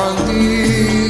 Gandhi.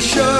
Insya